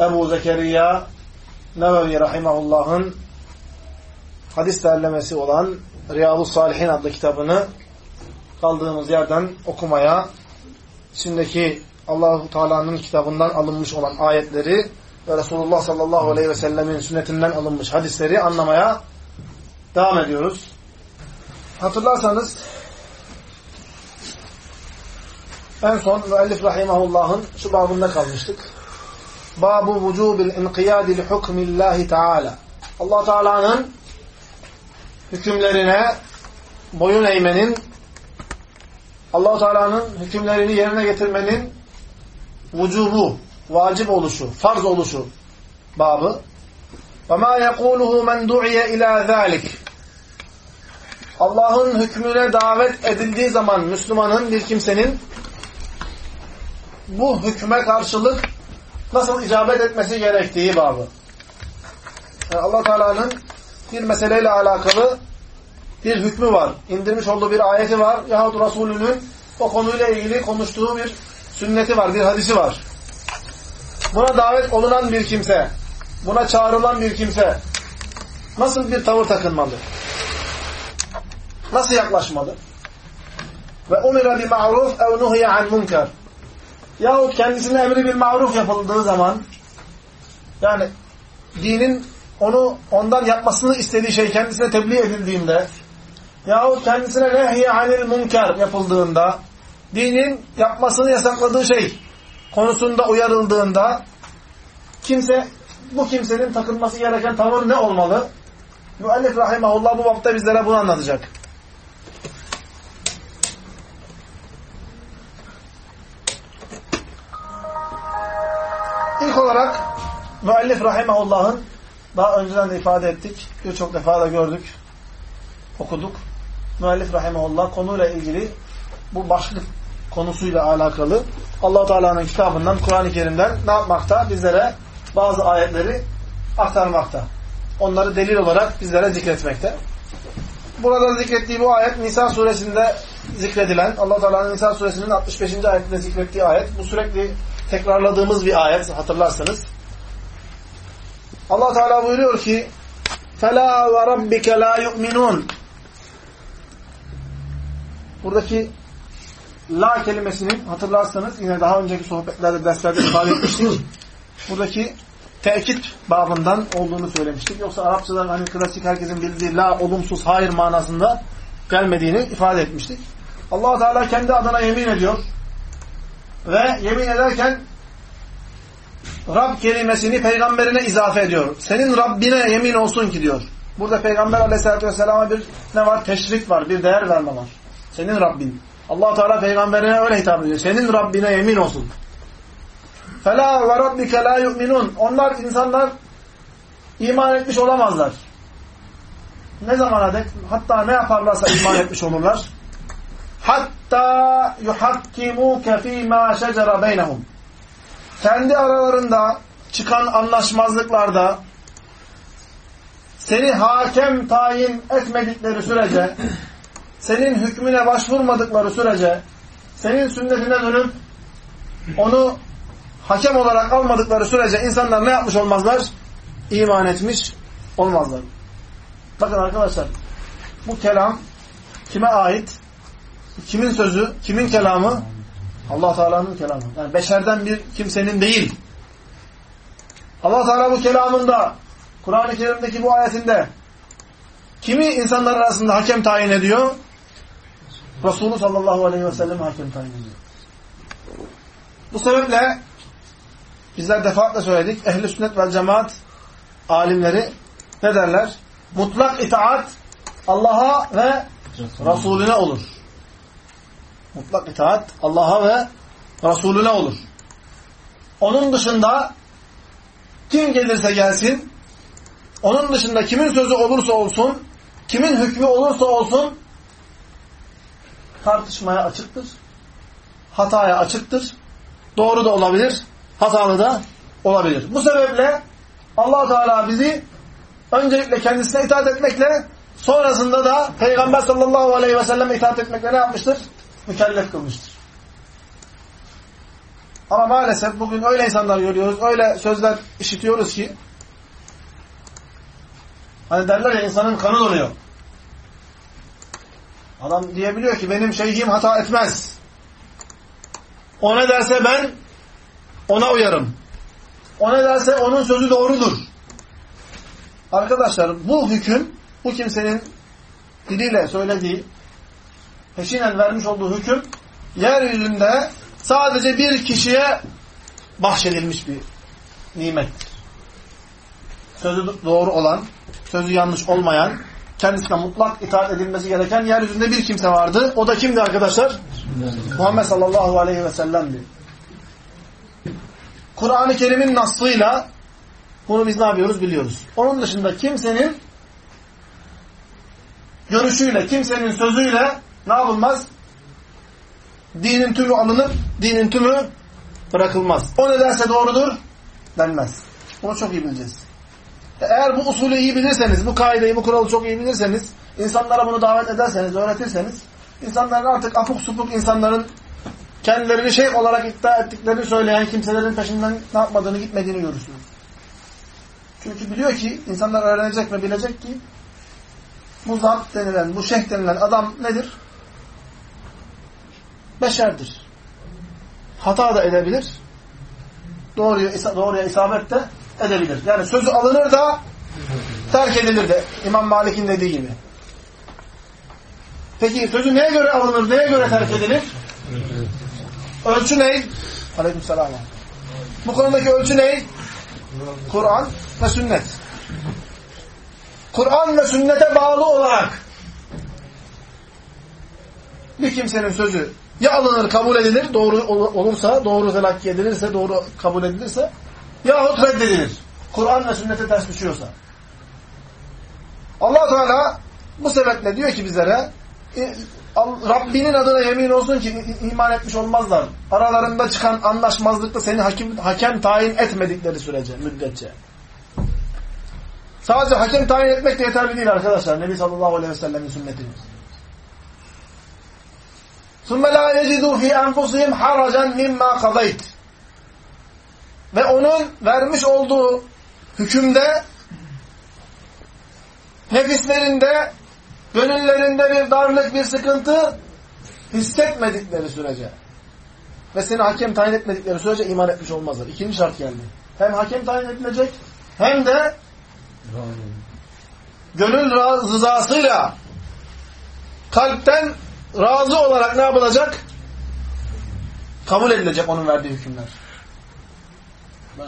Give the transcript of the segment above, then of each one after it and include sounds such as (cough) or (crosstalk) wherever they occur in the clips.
Ebu Zekeriya Nevevi Rahimahullah'ın hadis derlemesi olan Riyadu Salihin adlı kitabını kaldığımız yerden okumaya içindeki Allahu Teala'nın kitabından alınmış olan ayetleri ve Resulullah sallallahu aleyhi ve sellemin sünnetinden alınmış hadisleri anlamaya devam ediyoruz. Hatırlarsanız en son müellif rahimahullah'ın şu babında kalmıştık. Babu vücubil inqiyadi li hukmillahi teala. Allah Teala'nın hükümlerine boyun eğmenin Allah Teala'nın hükümlerini yerine getirmenin vücubu, vacip oluşu, farz oluşu babı. Ve ma yekuluhu men du'iye ila zalik. Allah'ın hükmüne davet edildiği zaman Müslümanın bir kimsenin bu hükme karşılık nasıl icabet etmesi gerektiği babı. Yani allah Teala'nın bir meseleyle alakalı bir hükmü var. İndirmiş olduğu bir ayeti var. Yahut Resulünün o konuyla ilgili konuştuğu bir sünneti var, bir hadisi var. Buna davet olunan bir kimse, buna çağrılan bir kimse nasıl bir tavır takınmalı? Nasıl yaklaşmalı? Ve umira bi ma'ruf ev nuhiye an munkar. Yahut kendisine emri bir maruf yapıldığı zaman yani dinin onu ondan yapmasını istediği şey kendisine tebliğ edildiğinde yahut kendisine nehiye anil munkar yapıldığında dinin yapmasını yasakladığı şey konusunda uyarıldığında kimse bu kimsenin takılması gereken tavır ne olmalı? Müellif rahimahullah bu bapta bizlere bunu anlatacak. Müellif rahimahullah'ın daha önceden de ifade ettik. Birçok defa da gördük, okuduk. Müellif rahimahullah konuyla ilgili bu başlık konusuyla alakalı allah Teala'nın kitabından, Kur'an-ı Kerim'den ne yapmakta? Bizlere bazı ayetleri aktarmakta. Onları delil olarak bizlere zikretmekte. Burada zikrettiği bu ayet Nisa suresinde zikredilen, allah Teala'nın Nisa suresinin 65. ayetinde zikrettiği ayet. Bu sürekli tekrarladığımız bir ayet hatırlarsanız. Allah Teala buyuruyor ki: "Fela ve rabbike la yu'minun." Buradaki la kelimesinin hatırlarsanız yine daha önceki sohbetlerde derslerde ifade etmiştik. Buradaki tekit babından olduğunu söylemiştik. Yoksa Arapçada hani klasik herkesin bildiği la olumsuz hayır manasında gelmediğini ifade etmiştik. Allah Teala kendi adına yemin ediyor. Ve yemin ederken Rab kelimesini peygamberine izafe ediyor. Senin Rabbine yemin olsun ki diyor. Burada peygamber aleyhissalatü vesselama bir ne var? Teşrik var, bir değer verme var. Senin Rabbin. allah Teala peygamberine öyle hitap ediyor. Senin Rabbine yemin olsun. فَلَا وَرَبِّكَ لَا يُؤْمِنُونَ Onlar insanlar iman etmiş olamazlar. Ne zamana dek? Hatta ne yaparlarsa iman etmiş olurlar. Hatta yuhakkimuke fîmâ şecere beynehum. Kendi aralarında çıkan anlaşmazlıklarda seni hakem tayin etmedikleri sürece, senin hükmüne başvurmadıkları sürece, senin sünnetine dönüp onu hakem olarak almadıkları sürece insanlar ne yapmış olmazlar? İman etmiş olmazlar. Bakın arkadaşlar, bu kelam kime ait? Kimin sözü? Kimin kelamı? Allah Teala'nın kelamı. Yani beşerden bir kimsenin değil. allah Teala bu kelamında, Kur'an-ı Kerim'deki bu ayetinde kimi insanlar arasında hakem tayin ediyor? Resulü sallallahu aleyhi ve sellem hakem tayin ediyor. Bu sebeple bizler defaatle söyledik. Ehl-i sünnet vel cemaat alimleri ne derler? Mutlak itaat Allah'a ve Resulüne olur. Mutlak itaat Allah'a ve Resulüne olur. Onun dışında kim gelirse gelsin, onun dışında kimin sözü olursa olsun, kimin hükmü olursa olsun tartışmaya açıktır. Hataya açıktır. Doğru da olabilir, hatalı da olabilir. Bu sebeple allah Teala bizi öncelikle kendisine itaat etmekle sonrasında da Peygamber sallallahu aleyhi ve sellem itaat etmekle ne yapmıştır? Mükellef kılmıştır. Ama maalesef bugün öyle insanlar görüyoruz, öyle sözler işitiyoruz ki hani derler ya insanın kanı donuyor. Adam diyebiliyor ki benim şeyhim hata etmez. O ne derse ben ona uyarım. O ne derse onun sözü doğrudur. Arkadaşlar bu hüküm bu kimsenin diliyle söylediği peşinen vermiş olduğu hüküm yeryüzünde sadece bir kişiye bahşedilmiş bir nimettir. Sözü doğru olan, sözü yanlış olmayan, kendisine mutlak itaat edilmesi gereken yeryüzünde bir kimse vardı. O da kimdi arkadaşlar? Muhammed sallallahu aleyhi ve sellem'di. Kur'an-ı Kerim'in nasıyla bunu biz ne yapıyoruz biliyoruz. Onun dışında kimsenin görüşüyle, kimsenin sözüyle ne yapılmaz? Dinin tümü alınıp dinin tümü bırakılmaz. O ne derse doğrudur denmez. Bunu çok iyi bileceğiz. Eğer bu usulü iyi bilirseniz, bu kaideyi, bu kuralı çok iyi bilirseniz, insanlara bunu davet ederseniz, öğretirseniz, insanların artık apuk supuk insanların kendilerini şeyh olarak iddia ettiklerini söyleyen kimselerin peşinden ne yapmadığını, gitmediğini görürsünüz. Çünkü biliyor ki, insanlar öğrenecek ve bilecek ki, bu zat denilen, bu şeyh denilen adam nedir? Beşerdir. Hata da edebilir. Doğruya, doğruya isabet de edebilir. Yani sözü alınır da terk edilir de. İmam Malik'in dediği gibi. Peki sözü neye göre alınır, neye göre terk edilir? Ölçü ne? Aleykümselam. Bu konudaki ölçü ne? Kur'an ve sünnet. Kur'an ve sünnete bağlı olarak bir kimsenin sözü ya alınır, kabul edilir, doğru olursa, doğru telakki edilirse, doğru kabul edilirse yahut reddedilir. Kur'an ve sünnete ters düşüyorsa. allah Teala bu sebeple diyor ki bizlere Rabbinin adına yemin olsun ki iman etmiş olmazlar. Aralarında çıkan anlaşmazlıkta seni hakim, hakem tayin etmedikleri sürece, müddetçe. Sadece hakem tayin etmek de yeterli değil arkadaşlar. Nebi sallallahu aleyhi ve sellem'in sünneti. ثُمَّ لَا يَجِدُوا فِي أَنْفُسِهِمْ حَرَجًا مِمَّا قَضَيْتِ Ve onun vermiş olduğu hükümde nefislerinde, gönüllerinde bir darlık, bir sıkıntı hissetmedikleri sürece ve seni hakem tayin etmedikleri sürece iman etmiş olmazlar. İkinci şart geldi. Hem hakem tayin edilecek hem de gönül rızasıyla kalpten razı olarak ne yapılacak? Kabul edilecek onun verdiği hükümler.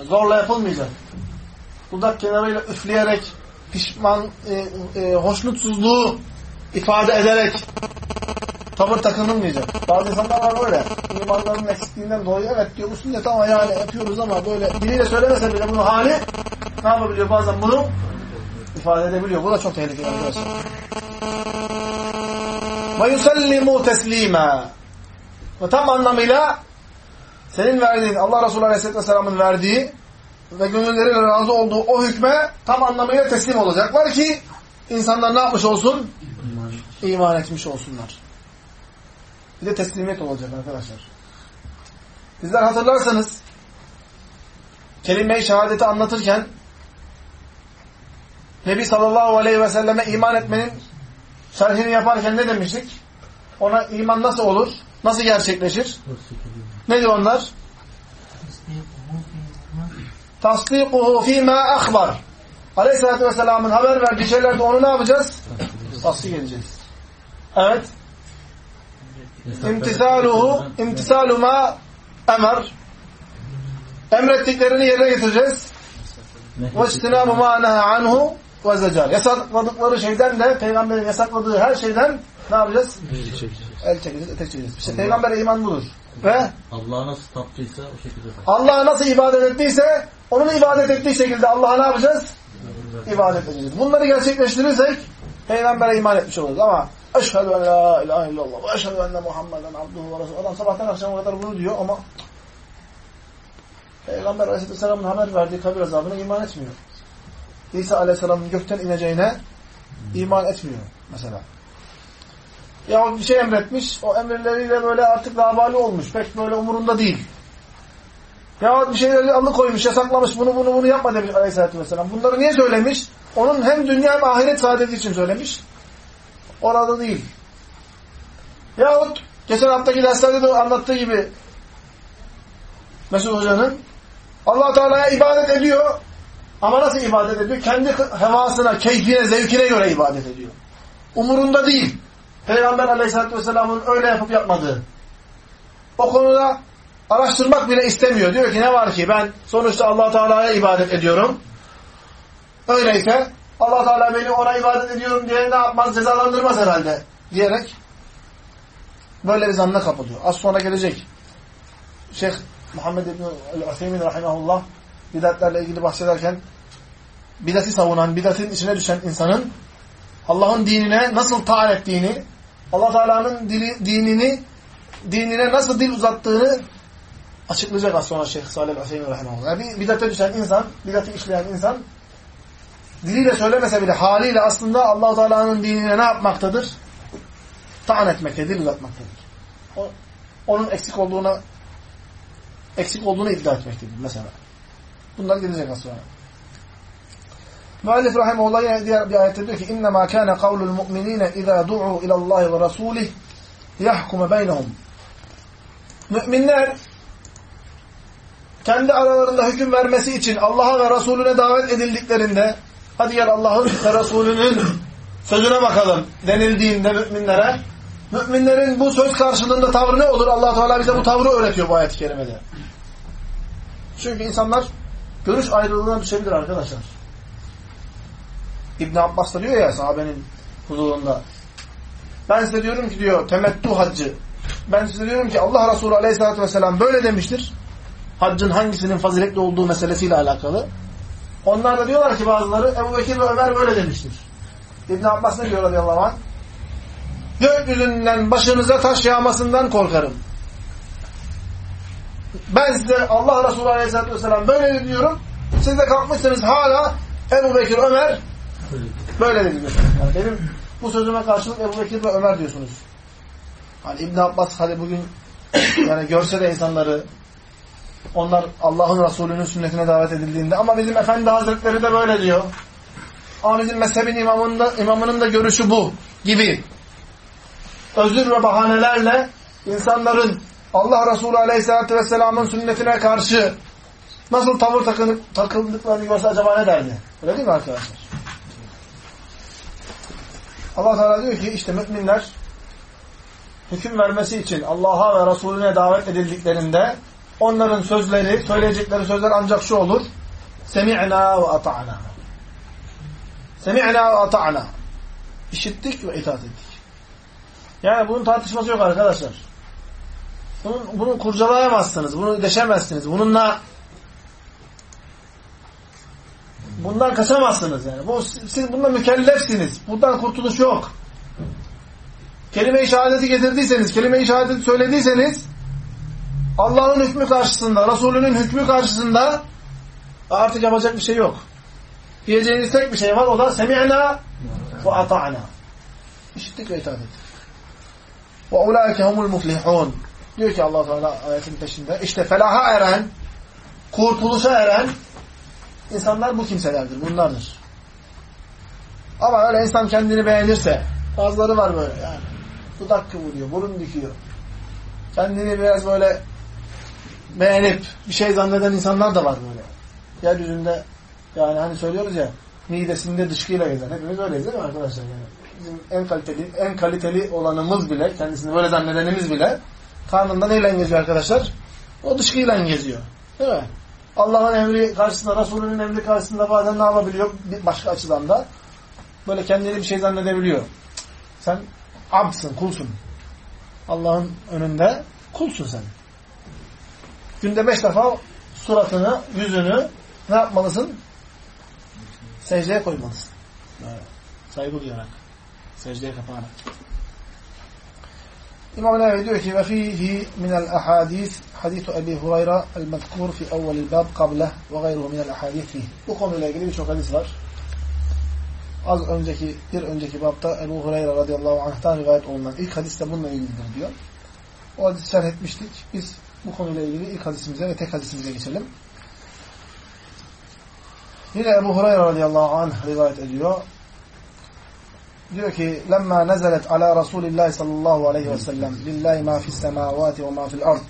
Zorla yapılmayacak. Dudak kenarıyla üfleyerek pişman, e, e, hoşnutsuzluğu ifade ederek tavır takınılmayacak. Bazı insanlar var böyle. İmanların eksikliğinden dolayı evet diyor bu sünnet ama yani yapıyoruz ama böyle diliyle söylemese bile bunu hali ne yapabiliyor bazen bunu ifade edebiliyor. Bu da çok tehlikeli arkadaşlar. Ve yusallimu teslima. Ve tam anlamıyla senin verdiğin, Allah Resulü Aleyhisselatü verdiği ve gönülleriyle razı olduğu o hükme tam anlamıyla teslim olacaklar ki insanlar ne yapmış olsun? İman, İman etmiş olsunlar. Bir de teslimiyet olacak arkadaşlar. Bizler hatırlarsanız kelime-i şehadeti anlatırken Nebi sallallahu aleyhi ve selleme iman etmenin şerhini yaparken ne demiştik? Ona iman nasıl olur? Nasıl gerçekleşir? Ne diyor onlar? Tasdikuhu fîmâ akhbar. Aleyhisselatü Vesselam'ın haber verdiği şeylerde onu ne yapacağız? Tasdik edeceğiz. Evet. İmtisaluhu, imtisalu ma emr. Emrettiklerini yerine getireceğiz. Ve istinabu ma neha anhu zecar. Yasakladıkları şeyden de, peygamberin yasakladığı her şeyden ne yapacağız? El çekeceğiz, etek çekeceğiz. İşte peygambere iman budur. Ve Allah'a nasıl taptıysa o şekilde Allah'a nasıl ibadet ettiyse onun ibadet ettiği şekilde Allah'a ne yapacağız? İbadet edeceğiz. Bunları gerçekleştirirsek peygambere iman etmiş oluruz ama eşhedü en la ilahe illallah ve eşhedü enne Muhammeden abduhu ve resulü. Adam sabahtan akşama kadar bunu diyor ama Peygamber Aleyhisselam'ın haber verdiği kabir azabına iman etmiyor. İsa Aleyhisselam'ın gökten ineceğine iman etmiyor mesela. Ya bir şey emretmiş, o emirleriyle böyle artık labali olmuş. Pek böyle umurunda değil. Ya bir şeyleri alıkoymuş, yasaklamış, bunu bunu bunu yapma demiş Aleyhisselatü Vesselam. Bunları niye söylemiş? Onun hem dünya hem ahiret saadeti için söylemiş. Orada değil. Yahut geçen haftaki derslerde de anlattığı gibi Mesut Hoca'nın allah Teala'ya ibadet ediyor ama nasıl ibadet ediyor? Kendi hevasına, keyfine, zevkine göre ibadet ediyor. Umurunda değil. Peygamber Aleyhisselatü Vesselam'ın öyle yapıp yapmadığı. O konuda araştırmak bile istemiyor. Diyor ki ne var ki ben sonuçta allah Teala'ya ibadet ediyorum. Öyleyse allah Teala beni ona ibadet ediyorum diye ne yapmaz? Cezalandırmaz herhalde. Diyerek böyle bir zannına kapılıyor. Az sonra gelecek. Şeyh Muhammed İbn-i Aseymin Rahimahullah bidatlerle ilgili bahsederken bidati savunan, bidatin içine düşen insanın Allah'ın dinine nasıl taal ettiğini, Allah Teala'nın dinini dinine nasıl dil uzattığını açıklayacak az sonra Şeyh Salih Hüseyin Rahimahullah. Yani bidate düşen insan, bidatı işleyen insan diliyle söylemese bile haliyle aslında allah Teala'nın dinine ne yapmaktadır? Taan etmektedir, dil uzatmaktadır. O, onun eksik olduğuna eksik olduğunu iddia etmektedir mesela. Bunlar gelecek az sonra. Müellif rahimehullah yine diğer bir ayette diyor ki innemâ kâne kavlul mu'minîne izâ du'u ilallâhi ve rasûlih yahkume beynehum. Müminler kendi aralarında hüküm vermesi için Allah'a ve Resulüne davet edildiklerinde hadi gel Allah'ın ve Resulünün sözüne bakalım denildiğinde müminlere müminlerin bu söz karşılığında tavrı ne olur? allah Teala bize bu tavrı öğretiyor bu ayet-i kerimede. Çünkü insanlar görüş ayrılığına düşebilir arkadaşlar. İbn Abbas da diyor ya sahabenin huzurunda. Ben size diyorum ki diyor temettu haccı. Ben size diyorum ki Allah Resulü Aleyhisselatü vesselam böyle demiştir. Haccın hangisinin faziletli olduğu meselesiyle alakalı. Onlar da diyorlar ki bazıları Ebu Bekir ve Ömer böyle demiştir. İbn Abbas ne diyor radıyallahu anh? Gökyüzünden başınıza taş yağmasından korkarım. Ben size Allah Resulü Aleyhisselatü Vesselam böyle diyorum. Siz de kalkmışsınız hala Ebu Bekir, Ömer böyle dedi. Yani benim bu sözüme karşılık Ebu Bekir ve Ömer diyorsunuz. Hani İbn Abbas hadi bugün (coughs) yani görse de insanları onlar Allah'ın Resulü'nün sünnetine davet edildiğinde ama bizim Efendi Hazretleri de böyle diyor. Ama bizim mezhebin imamının da, imamının da görüşü bu gibi. Özür ve bahanelerle insanların Allah Resulü Aleyhisselatü Vesselam'ın sünnetine karşı nasıl tavır takınıp, takıldıklarını görse acaba ne derdi? Öyle değil mi arkadaşlar? Allah Teala diyor ki işte müminler hüküm vermesi için Allah'a ve Resulüne davet edildiklerinde onların sözleri, söyleyecekleri sözler ancak şu olur. Semi'na ve ata'na. Semi'na ve ata'na. İşittik ve itaat ettik. Yani bunun tartışması yok arkadaşlar. Bunun, bunu kurcalayamazsınız. Bunu deşemezsiniz. Bununla bundan kaçamazsınız yani. Bu, siz bundan mükellefsiniz. Bundan kurtuluş yok. Kelime-i şehadeti getirdiyseniz, kelime-i şehadeti söylediyseniz Allah'ın hükmü karşısında, Resulünün hükmü karşısında Artık yapacak bir şey yok. Diyeceğiniz tek bir şey var. O da semi'na ve ata'na. İşittik ve itaat ettik. Ve ulaike humul muflihun. Diyor ki Allah Teala ayetin peşinde. İşte felaha eren, kurtuluşa eren insanlar bu kimselerdir. Bunlardır. Ama öyle insan kendini beğenirse, bazıları var böyle yani. Dudak kıvırıyor, burun dikiyor. Kendini biraz böyle beğenip bir şey zanneden insanlar da var böyle. Yeryüzünde yani hani söylüyoruz ya midesinde dışkıyla gezen. Hepimiz öyleyiz değil mi arkadaşlar? Yani bizim en kaliteli, en kaliteli olanımız bile, kendisini böyle zannedenimiz bile karnında neyle geziyor arkadaşlar? O dışkıyla geziyor. Değil mi? Allah'ın emri karşısında, Resulünün emri karşısında bazen ne yapabiliyor? Bir başka açıdan da böyle kendini bir şey zannedebiliyor. Sen abdsın, kulsun. Allah'ın önünde kulsun sen. Günde beş defa suratını, yüzünü ne yapmalısın? Secdeye koymalısın. Evet. Saygı duyarak. Secdeye kapanarak. İmam Nevi diyor ki ve fihi minel ahadis hadisu Ebi Hurayra el-mezkur fi evvelil bab kableh ve gayruhu minel ahadis. Bu konuyla ilgili birçok hadis var. Az önceki, bir önceki babda Ebu Hureyre radıyallahu anh'tan rivayet olunan ilk hadis de bununla ilgilidir diyor. O hadisi şerh etmiştik. Biz bu konuyla ilgili ilk hadisimize ve tek hadisimize geçelim. Yine Ebu Hureyre radıyallahu anh rivayet ediyor. Diyor ki lemma nezelet ala Resulillahi sallallahu aleyhi ve sellem lillahi ma fis semavati ve ma fil ard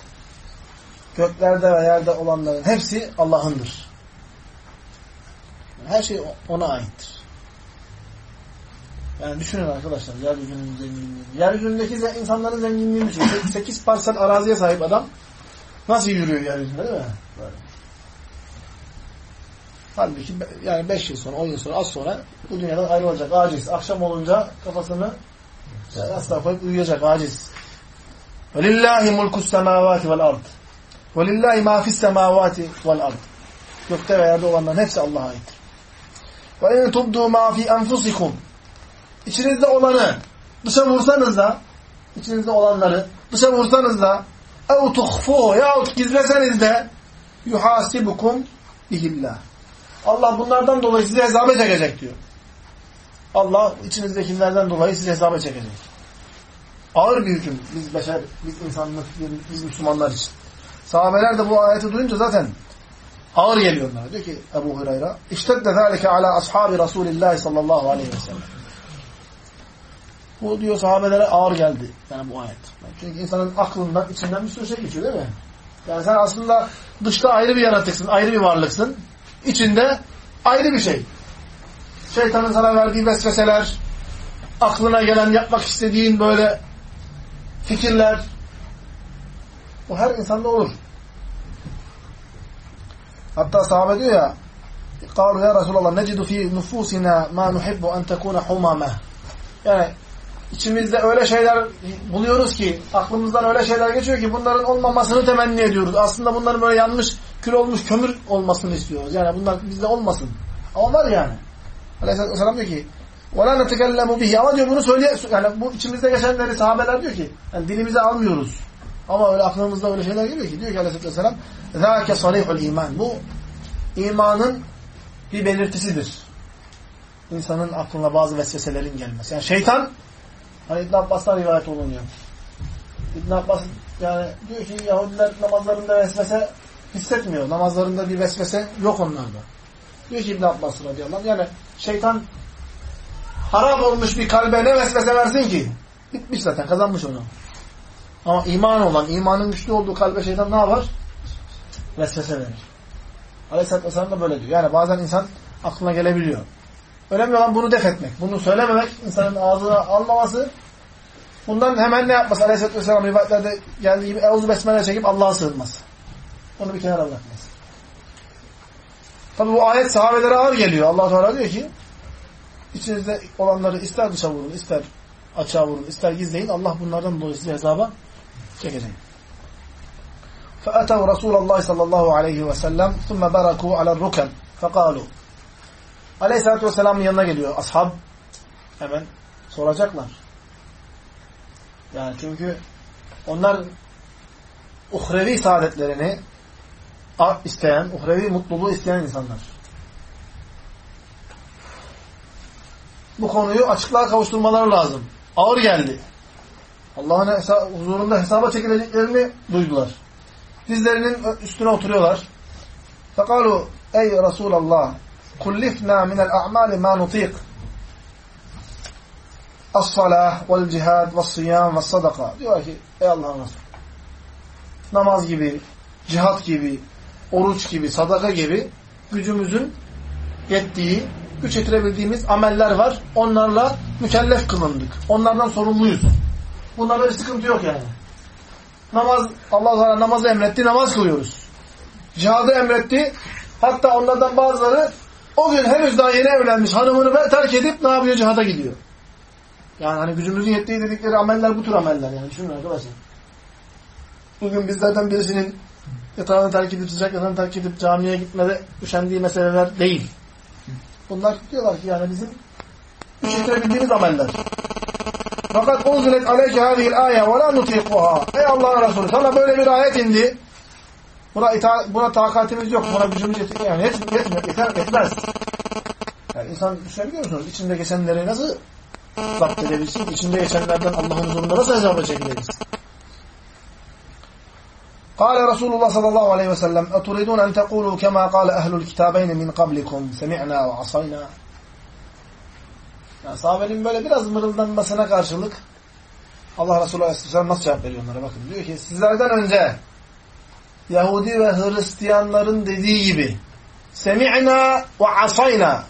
göklerde ve yerde olanların hepsi Allah'ındır. Her şey ona aittir. Yani düşünün arkadaşlar yeryüzünün zenginliğini. Yeryüzündeki insanların zenginliğini düşünün. 8 parsel araziye sahip adam nasıl yürüyor yeryüzünde değil mi? Böyle. Halbuki yani 5 yıl sonra, 10 yıl sonra, az sonra bu dünyadan ayrılacak, aciz. Akşam olunca kafasını yastığa koyup uyuyacak, aciz. وَلِلَّهِ مُلْكُ السَّمَاوَاتِ وَالْأَرْضِ وَلِلَّهِ مَا فِي السَّمَاوَاتِ وَالْأَرْضِ Gökte ve yerde olanların hepsi Allah'a aittir. وَاِنْ تُبْدُوا مَا فِي أَنْفُسِكُمْ İçinizde olanı dışa vursanız da içinizde olanları dışa vursanız da اَوْ تُخْفُوهُ yahut gizleseniz de yuhasibukum bihillah. Allah bunlardan dolayı sizi hesaba çekecek diyor. Allah içinizdekilerden dolayı sizi hesaba çekecek. Ağır bir hüküm biz beşer, biz insanlık, biz Müslümanlar için. Sahabeler de bu ayeti duyunca zaten ağır geliyor onlara. Diyor ki Ebu Hureyre, İştedde zâlike ala ashabi Resulillahi sallallahu aleyhi ve sellem. Bu diyor sahabelere ağır geldi. Yani bu ayet. Çünkü insanın aklından, içinden bir sürü şey geçiyor değil mi? Yani sen aslında dışta ayrı bir yaratıksın, ayrı bir varlıksın İçinde ayrı bir şey. Şeytanın sana verdiği vesveseler, aklına gelen yapmak istediğin böyle fikirler, bu her insanda olur. Hatta sahabe diyor ya, قالوا ya Resulallah necidu fi nufusina ma nuhibbu en tekuna humama. Yani içimizde öyle şeyler buluyoruz ki, aklımızdan öyle şeyler geçiyor ki bunların olmamasını temenni ediyoruz. Aslında bunların böyle yanmış, kül olmuş kömür olmasını istiyoruz. Yani bunlar bizde olmasın. Ama var yani. Aleyhisselatü Vesselam diyor ki وَلَا نَتَكَلَّمُ بِهِ Ama diyor bunu söyleye, yani bu içimizde geçenleri sahabeler diyor ki, yani dilimize almıyoruz. Ama öyle aklımızda öyle şeyler geliyor ki, diyor ki Aleyhisselatü Vesselam ذَاكَ صَرِيحُ iman. Bu imanın bir belirtisidir. İnsanın aklına bazı vesveselerin gelmesi. Yani şeytan Hani İbn Abbas'tan rivayet olunuyor. İbn Abbas yani diyor ki Yahudiler namazlarında vesvese hissetmiyor. Namazlarında bir vesvese yok onlarda. Diyor ki İbn Abbas radıyallahu anh yani şeytan harap olmuş bir kalbe ne vesvese versin ki? Bitmiş zaten kazanmış onu. Ama iman olan, imanın güçlü olduğu kalbe şeytan ne yapar? Vesvese verir. Aleyhisselatü Vesselam da böyle diyor. Yani bazen insan aklına gelebiliyor. Önemli olan bunu def etmek. Bunu söylememek, insanın ağzına almaması. Bundan hemen ne yapması? Aleyhisselatü Vesselam rivayetlerde geldiği gibi Eûzü Besmele çekip Allah'a sığınması. Onu bir kenara bırakmaz. Tabi bu ayet sahabelere ağır geliyor. allah Teala diyor ki içinizde olanları ister dışa vurun, ister açığa vurun, ister gizleyin. Allah bunlardan dolayı sizi hesaba çekecek. فأتوا رسول الله صلى الله عليه وسلم ثم بركوا على الركن فقالوا Aleyhisselatü Vesselam'ın yanına geliyor ashab. Hemen soracaklar. Yani çünkü onlar uhrevi saadetlerini, isteyen, uhrevi mutluluğu isteyen insanlar. Bu konuyu açıklığa kavuşturmaları lazım. Ağır geldi. Allah'ın hesa huzurunda hesaba çekileceklerini duydular. Dizlerinin üstüne oturuyorlar. Fekalu ey Resulallah kullifna minel a'mali ma nutiq as-salah vel cihad vel siyam ve sadaka. Diyor ki ey Allah'ın Resulü namaz gibi, cihat gibi, oruç gibi, sadaka gibi gücümüzün yettiği, güç yetirebildiğimiz ameller var. Onlarla mükellef kılındık. Onlardan sorumluyuz. Bunlarda bir sıkıntı yok yani. Namaz, Allah Teala namazı emretti, namaz kılıyoruz. Cihadı emretti. Hatta onlardan bazıları o gün henüz daha yeni evlenmiş hanımını terk edip ne yapıyor? Cihada gidiyor. Yani hani gücümüzün yettiği dedikleri ameller bu tür ameller yani. Düşünün arkadaşlar. Bugün bizlerden birisinin yatağını terk edip sıcak yatağını terk edip camiye gitmede üşendiği meseleler değil. Bunlar diyorlar ki yani bizim güç ameller. Fakat unzilet aleyke hâzihil âye ve lâ nutîkuhâ. Ey Allah'ın Resulü sana böyle bir ayet indi. Buna, ita buna takatimiz yok. Buna gücümüz yetmiyor. Yani yet yetmiyor. Yeter, yetmez. Yani insan düşünebiliyor musunuz? İçinde geçenleri nasıl zapt edebilsin? İçinde geçenlerden Allah'ın huzurunda nasıl hesaba çekiliriz? قال رسول الله صلى الله عليه وسلم أتريدون أن تقولوا كما قال أهل الكتابين من قبلكم سمعنا وعصينا yani sahabenin böyle biraz mırıldanmasına karşılık Allah Resulü Aleyhisselam nasıl cevap veriyor onlara bakın. Diyor ki sizlerden önce Yahudi ve Hristiyanların dediği gibi semi'na ve asayna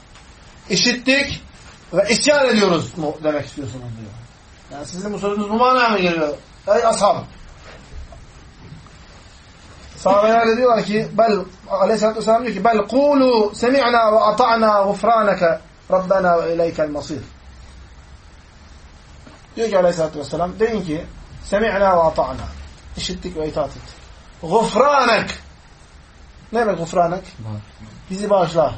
işittik ve isyan ediyoruz mu demek istiyorsunuz diyor. Yani sizin bu sorunuz bu manaya mı geliyor? Ey ashab Sahabeler de diyorlar ki bel aleyhissalatü vesselam diyor ki bel kulu semi'na ve ata'na gufraneke Rabbena ve ileykel masir. Diyor ki aleyhissalatü vesselam deyin ki semi'na ve ata'na işittik ve itaat ettik. Gufranek ne demek gufranek? Bizi bağışla.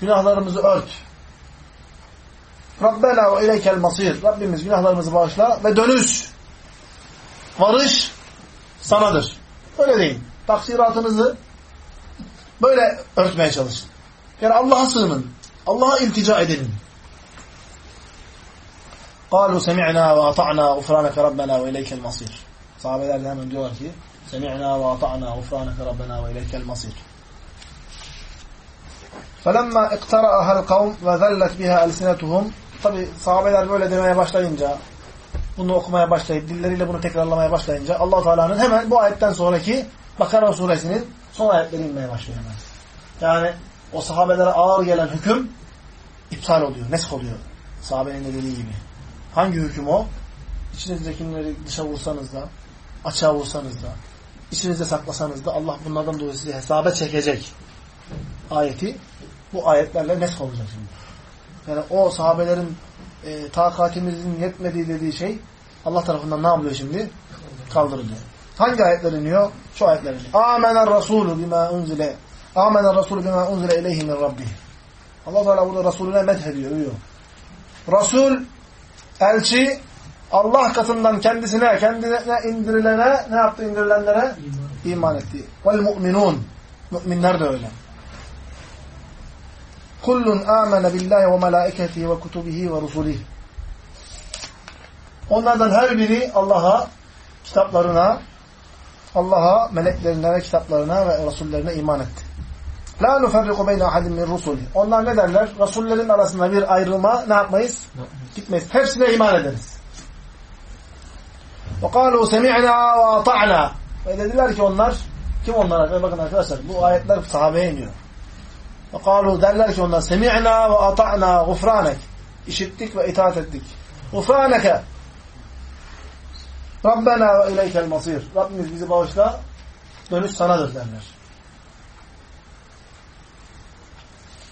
Günahlarımızı ört. Rabbena ve ileykel masir. Rabbimiz günahlarımızı bağışla ve dönüş, varış sanadır. Öyle deyin. Taksiratınızı böyle örtmeye çalışın. Yani Allah'a sığının. Allah'a iltica edelim. قالوا سمعنا وأطعنا غفرانك ربنا وإليك المصير. Sahabeler de hemen diyorlar ki سمعنا وأطعنا غفرانك ربنا وإليك المصير. فلما اقترأها القوم وذلت بها ألسنتهم Tabi sahabeler böyle demeye başlayınca bunu okumaya başlayıp dilleriyle bunu tekrarlamaya başlayınca allah Teala'nın hemen bu ayetten sonraki Bakara suresinin son ayetleri inmeye başlıyor hemen. Yani o sahabelere ağır gelen hüküm iptal oluyor, nesk oluyor. Sahabenin de dediği gibi. Hangi hüküm o? İçinizdekileri dışa vursanız da, açığa vursanız da, içinizde saklasanız da Allah bunlardan dolayı sizi hesaba çekecek. Ayeti bu ayetlerle nesk olacak şimdi. Yani o sahabelerin e, takatimizin yetmediği dediği şey Allah tarafından ne yapılıyor şimdi? Kaldırılıyor. Hangi ayetler iniyor? Şu ayetler iniyor. Amener Resulü bima unzile Amener Resulü bima unzile ileyhi min rabbih. Allah Teala burada Resulüne medhediyor, övüyor. Resul, elçi, Allah katından kendisine, kendine indirilene, ne yaptı indirilenlere? İman, İman etti. Vel mu'minun. Müminler de öyle. Kullun amene billahi ve melaiketihi ve kutubihi ve rusulihi. Onlardan her biri Allah'a, kitaplarına, Allah'a, meleklerine ve kitaplarına ve Resullerine iman etti. La nuferriku beyne ahadin min rusuli. Onlar ne derler? Resullerin arasında bir ayrılma ne yapmayız? Gitmeyiz. Hepsine iman ederiz. Ve kalu semi'na ve ata'na. Ve dediler ki onlar, kim onlar? Bakın arkadaşlar bu ayetler sahabeye iniyor. Ve kalu derler ki onlar semi'na ve ata'na gufranek. İşittik ve itaat ettik. Gufraneke. Rabbena ve ileykel masir. Rabbimiz bizi bağışla. Dönüş sanadır derler.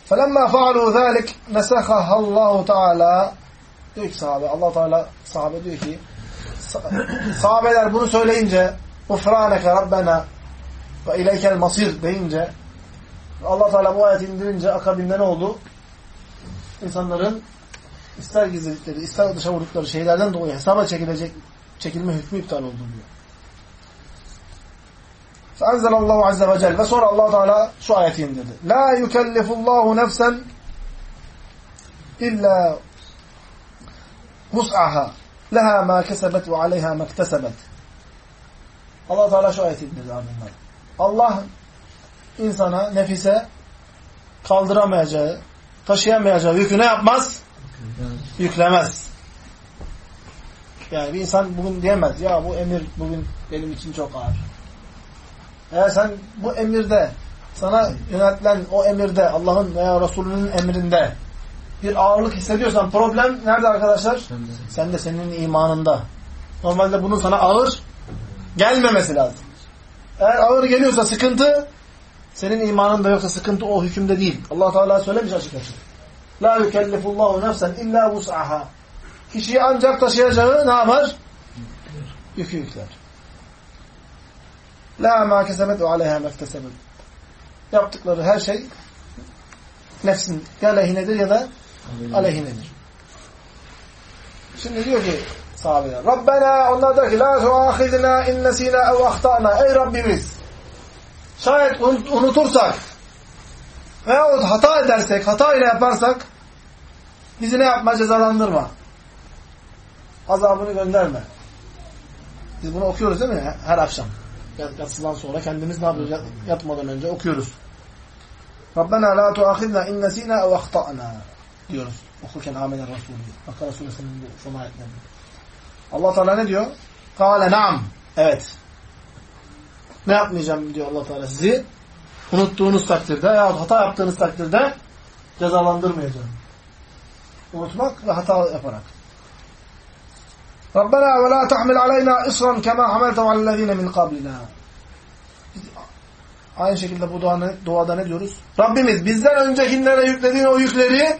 فَلَمَّا فَعَلُوا ذَٰلِكَ نَسَخَهَا اللّٰهُ Teala diyor ki sahabe, allah Teala sahabe diyor ki sahabeler bunu söyleyince اُفْرَانَكَ رَبَّنَا وَاِلَيْكَ masir deyince allah Teala bu ayeti indirince akabinde ne oldu? İnsanların ister gizledikleri, ister dışa vurdukları şeylerden dolayı hesaba çekilecek çekilme hükmü iptal oldu diyor. Feenzelallahu azze ve celle. Ve sonra allah Teala şu ayeti indirdi. La yukellifullahu nefsen illa vus'aha leha ma kesebet ve aleyha mektesebet. allah Teala şu ayeti indirdi ardından. Allah insana, nefise kaldıramayacağı, taşıyamayacağı yükü ne yapmaz? Yüklemez. Yani bir insan bugün diyemez, ya bu emir bugün benim için çok ağır. Eğer sen bu emirde, sana yönetilen o emirde, Allah'ın veya Resulünün emrinde bir ağırlık hissediyorsan problem nerede arkadaşlar? Sen de senin imanında. Normalde bunun sana ağır gelmemesi lazım. Eğer ağır geliyorsa sıkıntı senin imanında yoksa sıkıntı o hükümde değil. Allah Teala söylemiş açık açık. La yukellifullahu nefsen illa vus'aha. Kişiyi ancak taşıyacağı ne yapar? Yükü yükler. La ma kesebet ve aleyha mektesebet. Yaptıkları her şey nefsin ya lehinedir ya da aleyhinedir. Şimdi diyor ki sahabeler Rabbena onlar der ki la tuahidna in nesina ev ahtana ey Rabbimiz şayet unutursak veyahut hata edersek hata ile yaparsak bizi ne yapma cezalandırma. Azabını gönderme. Biz bunu okuyoruz değil mi? Her akşam. Yatsıdan sonra kendimiz ne yapıyoruz? Yatmadan önce okuyoruz. Rabbena la tuahidna in nesina ev ahtana diyoruz. Okurken Ahmet Resulü Bakara suresinin bu son ayetlerinde. Allah Teala ne diyor? Kale naam. Evet. Ne yapmayacağım diyor Allah Teala sizi? Unuttuğunuz takdirde ya hata yaptığınız takdirde cezalandırmayacağım. Unutmak ve hata yaparak. Rabbena ve la tahmil aleyna isran kema hameltehu alellezine min qablina. Aynı şekilde bu duada, duada ne diyoruz? Rabbimiz bizden öncekilere yüklediğin o yükleri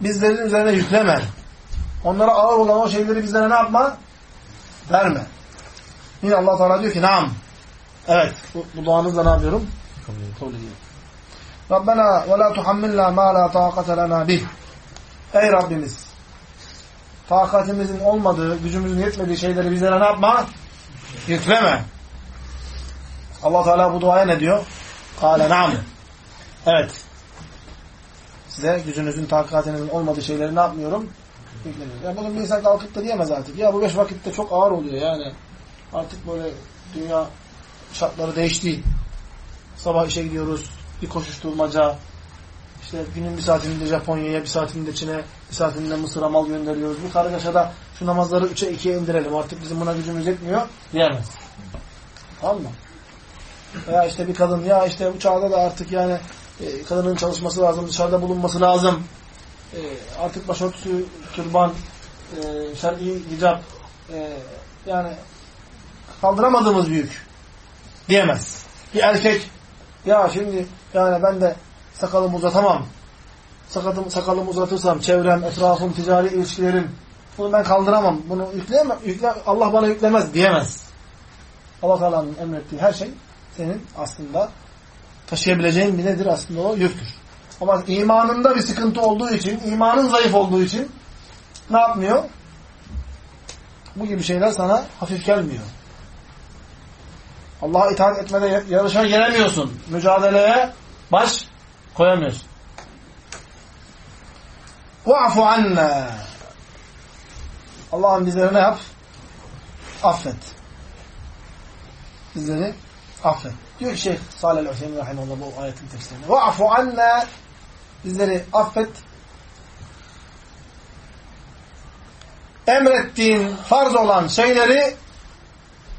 bizlerin üzerine yükleme. Onlara ağır olan o şeyleri bizlere ne yapma? Verme. Yine Allah Teala diyor ki naam. Evet. Bu, bu duanızla ne yapıyorum? Kabul ediyorum. Rabbena ve la tuhammilna ma la taqate lana bih. Ey Rabbimiz. Takatimizin olmadığı, gücümüzün yetmediği şeyleri bizlere ne yapma? Yükleme. Allah Teala bu duaya ne diyor? Kale naam. Evet. Size gücünüzün, takatinizin olmadığı şeyleri ne yapmıyorum? yükleniyor. Yani bugün bir insan kalkıp da diyemez artık. Ya bu beş vakitte çok ağır oluyor yani. Artık böyle dünya şartları değişti. Sabah işe gidiyoruz. Bir koşuşturmaca. İşte günün bir saatinde Japonya'ya, bir saatinde Çin'e, bir saatinde Mısır'a mal gönderiyoruz. Bu kargaşada şu namazları üçe ikiye indirelim. Artık bizim buna gücümüz yetmiyor diyemez. Tamam mı? Veya işte bir kadın ya işte bu çağda da artık yani e, kadının çalışması lazım, dışarıda bulunması lazım e, artık başörtüsü, türban, e, şer'i hicap e, yani kaldıramadığımız büyük diyemez. Bir erkek ya şimdi yani ben de sakalımı uzatamam. Sakalım, sakalımı uzatırsam çevrem, etrafım, ticari ilişkilerim bunu ben kaldıramam. Bunu yükleyemem. Yükle, Allah bana yüklemez diyemez. Allah Teala'nın emrettiği her şey senin aslında taşıyabileceğin bir nedir aslında o yüktür. Ama imanında bir sıkıntı olduğu için, imanın zayıf olduğu için ne yapmıyor? Bu gibi şeyler sana hafif gelmiyor. Allah'a itaat etmede yarışa gelemiyorsun. Mücadeleye baş koyamıyorsun. وَعْفُ عَنَّا Allah'ın bizleri ne yap? Affet. Bizleri affet. Diyor ki Şeyh Salih el-Hüseyin Rahimullah bu ayetin tefsirinde. وَعْفُ عَنَّا Bizleri affet. Emrettiğin farz olan şeyleri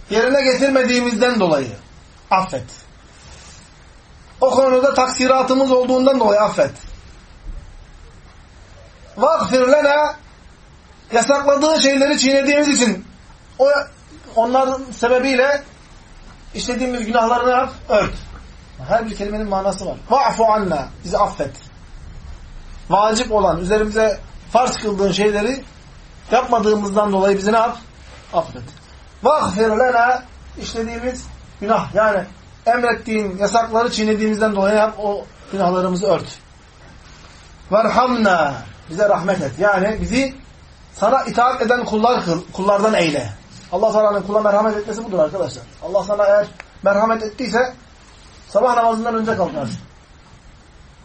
yerine getirmediğimizden dolayı affet. O konuda taksiratımız olduğundan dolayı affet. Vagfir lena yasakladığı şeyleri çiğnediğimiz için o onların sebebiyle işlediğimiz günahlarını yap, ört. Her bir kelimenin manası var. Va'fu anna. Bizi affet. Vacip olan, üzerimize farz kıldığın şeyleri yapmadığımızdan dolayı bizi ne yap? Affet. Vahfir lena işlediğimiz günah. Yani emrettiğin yasakları çiğnediğimizden dolayı yap, o günahlarımızı ört. Verhamna bize rahmet et. Yani bizi sana itaat eden kullar kıl, kullardan eyle. Allah Teala'nın kula merhamet etmesi budur arkadaşlar. Allah sana eğer merhamet ettiyse sabah namazından önce kalkarsın.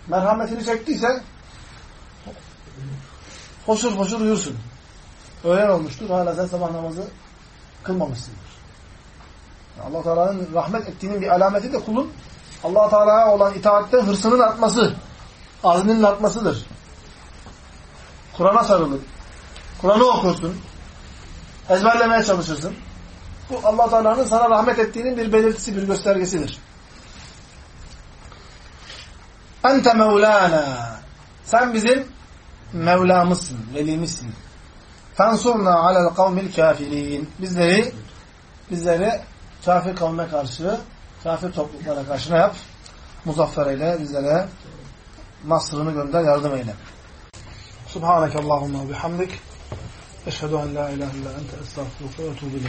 Merhametini çektiyse hoşur hoşur uyursun. Öğlen olmuştur. Hala sen sabah namazı kılmamışsındır. Allah Teala'nın rahmet ettiğinin bir alameti de kulun Allah Teala'ya olan itaatte hırsının artması, azminin artmasıdır. Kur'an'a sarılır. Kur'an'ı okursun. Ezberlemeye çalışırsın. Bu Allah Teala'nın sana rahmet ettiğinin bir belirtisi, bir göstergesidir. Ente Mevlana. Sen bizim Mevlamızsın, velimizsin. Fensurna alel kavmil kafirin. Bizleri bizleri kafir kavme karşı, kafir topluluklara karşı ne yap? Muzaffer eyle, bizlere nasrını gönder, yardım eyle. Subhaneke Allahumma bihamdik. Eşhedü en la ilahe illa ente estağfurullah ve etûbü.